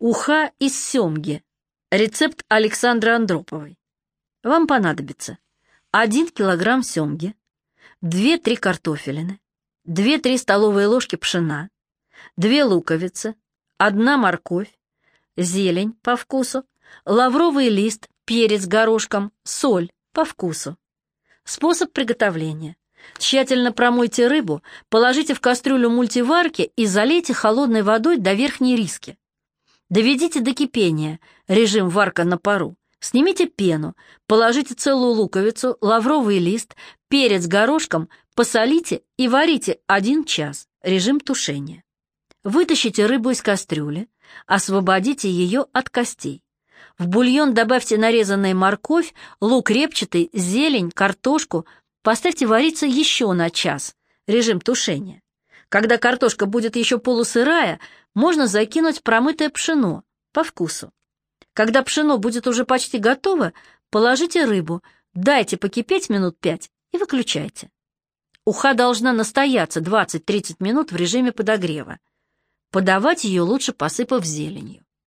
Уха из семги. Рецепт Александры Андроповой. Вам понадобится 1 килограмм семги, 2-3 картофелины, 2-3 столовые ложки пшена, 2 луковицы, 1 морковь, зелень по вкусу, лавровый лист, перец горошком, соль по вкусу. Способ приготовления. Тщательно промойте рыбу, положите в кастрюлю мультиварки и залейте холодной водой до верхней риски. Доведите до кипения, режим варка на пару. Снимите пену, положите целую луковицу, лавровый лист, перец горошком, посолите и варите один час, режим тушения. Вытащите рыбу из кастрюли, освободите ее от костей. В бульон добавьте нарезанную морковь, лук репчатый, зелень, картошку, поставьте вариться еще на час, режим тушения. Когда картошка будет еще полусырая, можно закинуть промытое пшено по вкусу. Когда пшено будет уже почти готово, положите рыбу, дайте покипеть минут пять и выключайте. Уха должна настояться 20-30 минут в режиме подогрева. Подавать ее лучше посыпав зеленью.